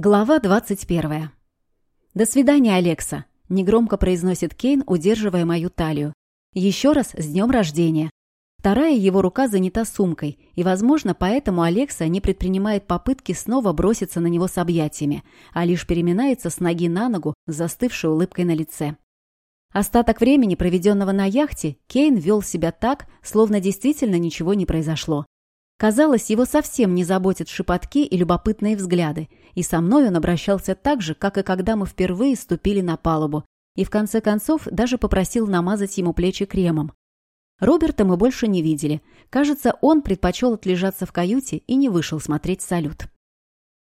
Глава 21. «До свидания, Алекса», — негромко произносит Кейн, удерживая мою талию. «Еще раз с днем рождения». Вторая его рука занята сумкой, и, возможно, поэтому Алекса не предпринимает попытки снова броситься на него с объятиями, а лишь переминается с ноги на ногу с застывшей улыбкой на лице. Остаток времени, проведенного на яхте, Кейн вел себя так, словно действительно ничего не произошло. Казалось, его совсем не заботят шепотки и любопытные взгляды, и со мной он обращался так же, как и когда мы впервые ступили на палубу, и в конце концов даже попросил намазать ему плечи кремом. Роберта мы больше не видели. Кажется, он предпочел отлежаться в каюте и не вышел смотреть салют.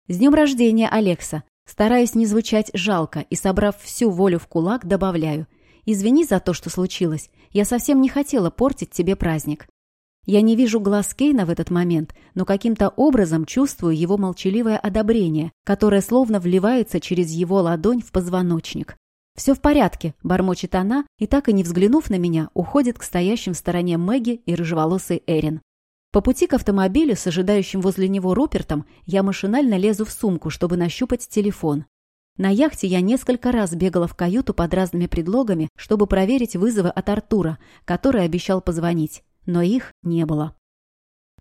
«С днем рождения, Алекса!» Стараясь не звучать жалко и, собрав всю волю в кулак, добавляю. «Извини за то, что случилось. Я совсем не хотела портить тебе праздник. Я не вижу глаз Кейна в этот момент, но каким-то образом чувствую его молчаливое одобрение, которое словно вливается через его ладонь в позвоночник. «Все в порядке», – бормочет она, и так и не взглянув на меня, уходит к стоящим в стороне Мэгги и рыжеволосой Эрин. По пути к автомобилю с ожидающим возле него Рупертом я машинально лезу в сумку, чтобы нащупать телефон. На яхте я несколько раз бегала в каюту под разными предлогами, чтобы проверить вызовы от Артура, который обещал позвонить но их не было.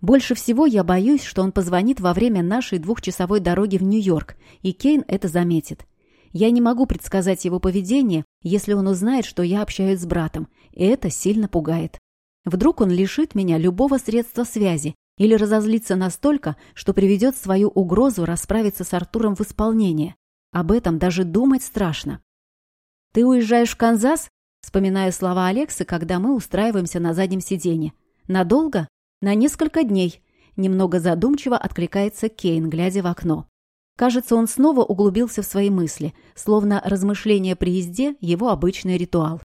Больше всего я боюсь, что он позвонит во время нашей двухчасовой дороги в Нью-Йорк, и Кейн это заметит. Я не могу предсказать его поведение, если он узнает, что я общаюсь с братом, и это сильно пугает. Вдруг он лишит меня любого средства связи или разозлится настолько, что приведет свою угрозу расправиться с Артуром в исполнение. Об этом даже думать страшно. «Ты уезжаешь в Канзас?» Вспоминаю слова Алексы, когда мы устраиваемся на заднем сиденье. «Надолго?» «На несколько дней», — немного задумчиво откликается Кейн, глядя в окно. Кажется, он снова углубился в свои мысли, словно размышление при езде — его обычный ритуал.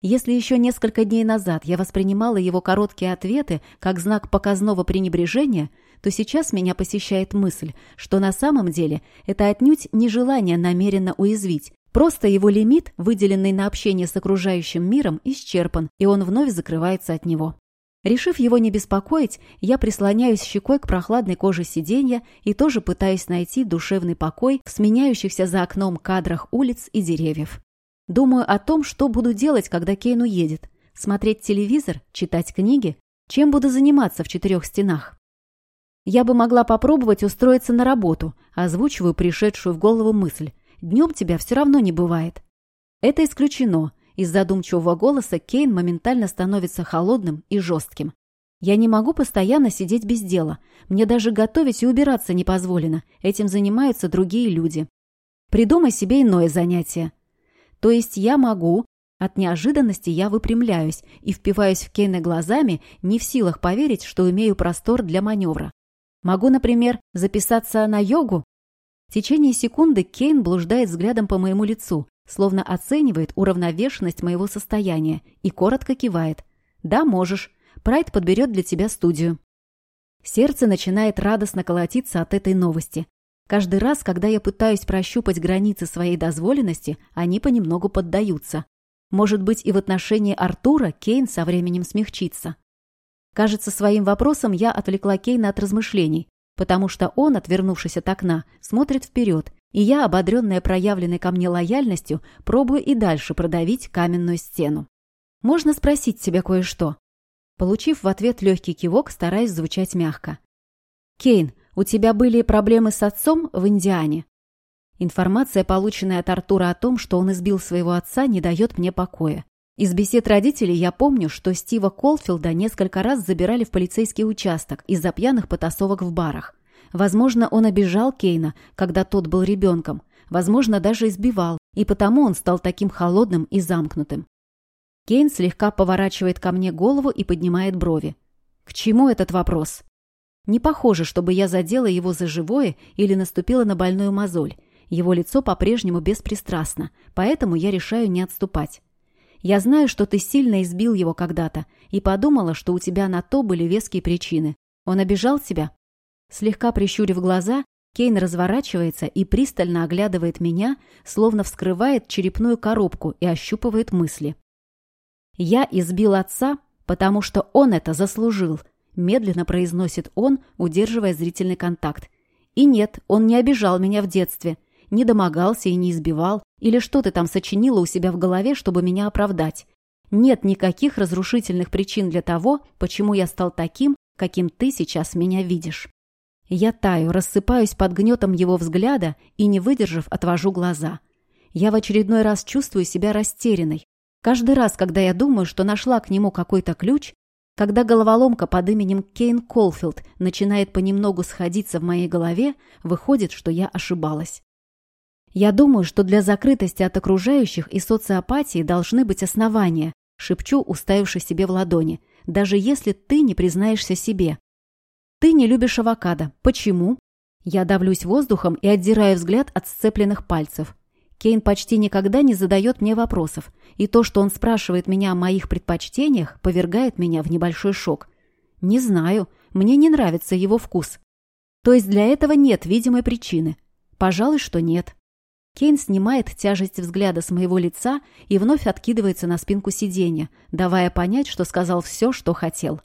Если еще несколько дней назад я воспринимала его короткие ответы как знак показного пренебрежения, то сейчас меня посещает мысль, что на самом деле это отнюдь не желание намеренно уязвить, Просто его лимит, выделенный на общение с окружающим миром, исчерпан, и он вновь закрывается от него. Решив его не беспокоить, я прислоняюсь щекой к прохладной коже сиденья и тоже пытаюсь найти душевный покой в сменяющихся за окном кадрах улиц и деревьев. Думаю о том, что буду делать, когда Кейн уедет. Смотреть телевизор, читать книги, чем буду заниматься в четырех стенах. Я бы могла попробовать устроиться на работу, озвучиваю пришедшую в голову мысль – Днем тебя все равно не бывает. Это исключено. Из задумчивого голоса Кейн моментально становится холодным и жестким. Я не могу постоянно сидеть без дела. Мне даже готовить и убираться не позволено. Этим занимаются другие люди. Придумай себе иное занятие. То есть я могу... От неожиданности я выпрямляюсь и впиваюсь в Кейна глазами, не в силах поверить, что имею простор для маневра. Могу, например, записаться на йогу в течение секунды Кейн блуждает взглядом по моему лицу, словно оценивает уравновешенность моего состояния и коротко кивает. «Да, можешь. Прайд подберет для тебя студию». Сердце начинает радостно колотиться от этой новости. Каждый раз, когда я пытаюсь прощупать границы своей дозволенности, они понемногу поддаются. Может быть, и в отношении Артура Кейн со временем смягчится. Кажется, своим вопросом я отвлекла Кейна от размышлений, потому что он, отвернувшись от окна, смотрит вперед, и я, ободренная проявленной ко мне лояльностью, пробую и дальше продавить каменную стену. Можно спросить тебя кое-что? Получив в ответ легкий кивок, стараясь звучать мягко. «Кейн, у тебя были проблемы с отцом в Индиане?» Информация, полученная от Артура о том, что он избил своего отца, не дает мне покоя. Из бесед родителей я помню, что Стива Колфилда несколько раз забирали в полицейский участок из-за пьяных потасовок в барах. Возможно, он обижал Кейна, когда тот был ребенком. Возможно, даже избивал, и потому он стал таким холодным и замкнутым. Кейн слегка поворачивает ко мне голову и поднимает брови. К чему этот вопрос? Не похоже, чтобы я задела его за живое или наступила на больную мозоль. Его лицо по-прежнему беспристрастно, поэтому я решаю не отступать. Я знаю, что ты сильно избил его когда-то, и подумала, что у тебя на то были веские причины. Он обижал тебя?» Слегка прищурив глаза, Кейн разворачивается и пристально оглядывает меня, словно вскрывает черепную коробку и ощупывает мысли. «Я избил отца, потому что он это заслужил», медленно произносит он, удерживая зрительный контакт. «И нет, он не обижал меня в детстве. Не домогался и не избивал, или что ты там сочинила у себя в голове, чтобы меня оправдать. Нет никаких разрушительных причин для того, почему я стал таким, каким ты сейчас меня видишь. Я таю, рассыпаюсь под гнетом его взгляда и, не выдержав, отвожу глаза. Я в очередной раз чувствую себя растерянной. Каждый раз, когда я думаю, что нашла к нему какой-то ключ, когда головоломка под именем Кейн Колфилд начинает понемногу сходиться в моей голове, выходит, что я ошибалась. Я думаю, что для закрытости от окружающих и социопатии должны быть основания, шепчу, уставившись себе в ладони, даже если ты не признаешься себе. Ты не любишь авокадо. Почему? Я давлюсь воздухом и отдираю взгляд от сцепленных пальцев. Кейн почти никогда не задает мне вопросов, и то, что он спрашивает меня о моих предпочтениях, повергает меня в небольшой шок. Не знаю, мне не нравится его вкус. То есть для этого нет видимой причины. Пожалуй, что нет. Кейн снимает тяжесть взгляда с моего лица и вновь откидывается на спинку сиденья, давая понять, что сказал все, что хотел.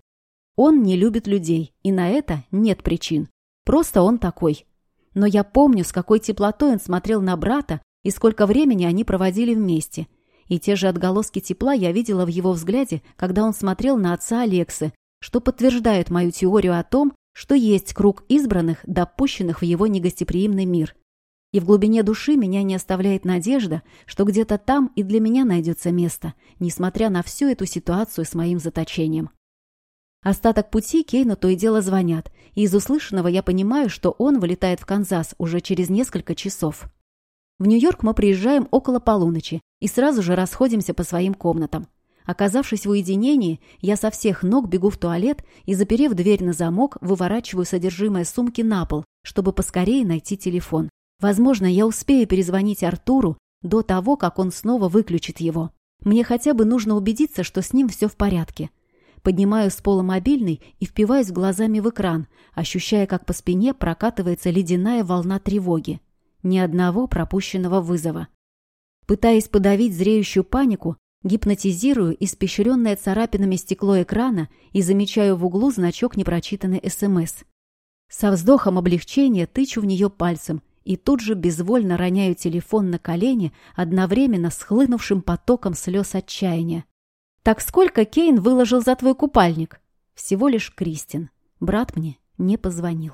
Он не любит людей, и на это нет причин. Просто он такой. Но я помню, с какой теплотой он смотрел на брата и сколько времени они проводили вместе. И те же отголоски тепла я видела в его взгляде, когда он смотрел на отца Алексы, что подтверждает мою теорию о том, что есть круг избранных, допущенных в его негостеприимный мир. И в глубине души меня не оставляет надежда, что где-то там и для меня найдется место, несмотря на всю эту ситуацию с моим заточением. Остаток пути Кейну то и дело звонят, и из услышанного я понимаю, что он вылетает в Канзас уже через несколько часов. В Нью-Йорк мы приезжаем около полуночи и сразу же расходимся по своим комнатам. Оказавшись в уединении, я со всех ног бегу в туалет и, заперев дверь на замок, выворачиваю содержимое сумки на пол, чтобы поскорее найти телефон. Возможно, я успею перезвонить Артуру до того, как он снова выключит его. Мне хотя бы нужно убедиться, что с ним все в порядке. Поднимаю с пола мобильный и впиваюсь глазами в экран, ощущая, как по спине прокатывается ледяная волна тревоги. Ни одного пропущенного вызова. Пытаясь подавить зреющую панику, гипнотизирую испещренное царапинами стекло экрана и замечаю в углу значок непрочитанной СМС. Со вздохом облегчения тычу в нее пальцем и тут же безвольно роняю телефон на колени, одновременно с хлынувшим потоком слез отчаяния. «Так сколько Кейн выложил за твой купальник?» «Всего лишь Кристин. Брат мне не позвонил».